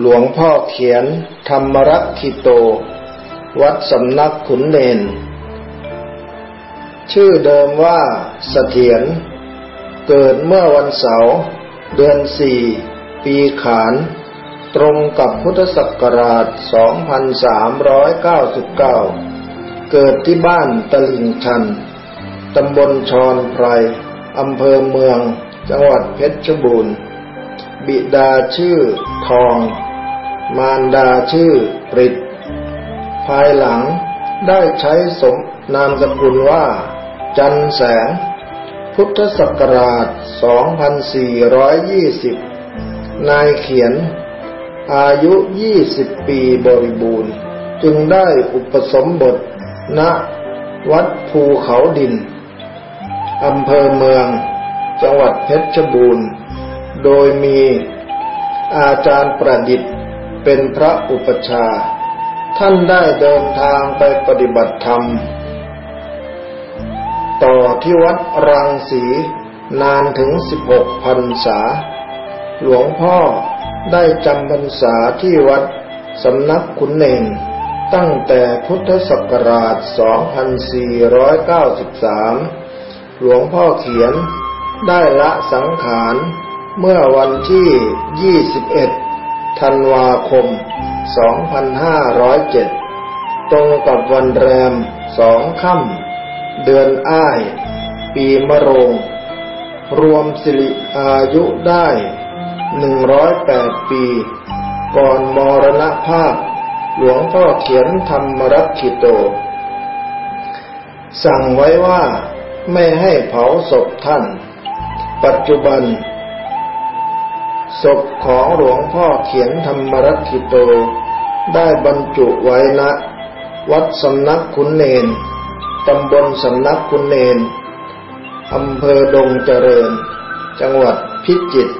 หลวงพ่อเขียน ธรรมรักขิโต วัดสำนักขุนเนนชื่อเดิมว่าเสถียรเกิดเมื่อวันเสาร์เดือนสี่ปีขาน ตรงกับพุทธศักราช 2399 เกิดที่บ้านตลิ่งชัน ตำบลชอนไพร อำเภอเมือง จังหวัดเพชรบูรณ์ บิดาชื่อทอง มารดาชื่อปริดภายหลังได้ใช้สมนามสกุลว่า จันแสง พุทธศักราช 2420 นายเขียน อายุ 20 ปีบริบูรณ์ จึงได้อุปสมบท ณ วัดภูเขาดิน อำเภอเมือง จังหวัดเพชรบูรณ์ โดยมีอาจารย์ประดิษฐ์ เป็นพระอุปชา ท่านได้เดินทางไปปฏิบัติธรรม ต่อที่วัดรังสีนานถึง16พรรษา หลวงพ่อได้จำพรรษาที่วัดสำนักขุนเนนตั้งแต่พุทธศักราช 2493 หลวงพ่อเขียนได้ละสังขารเมื่อวันที่ 21 ธันวาคม 2507 ตรงกับวันแรมสองค่ำเดือนอ้าย ปีมะโรง รวมสิริอายุได้ 108 ปี ก่อนมรณภาพ หลวงพ่อเขียนธรรมรักขิโต สั่งไว้ว่าไม่ให้เผาศพท่าน ปัจจุบัน ศพของหลวงพ่อเขียนธรรมรักขิโต ได้บรรจุไว้ณวัดสำนักขุนเนน ตำบลสำนักขุนเนน อำเภอดงเจริญ จังหวัดพิจิตร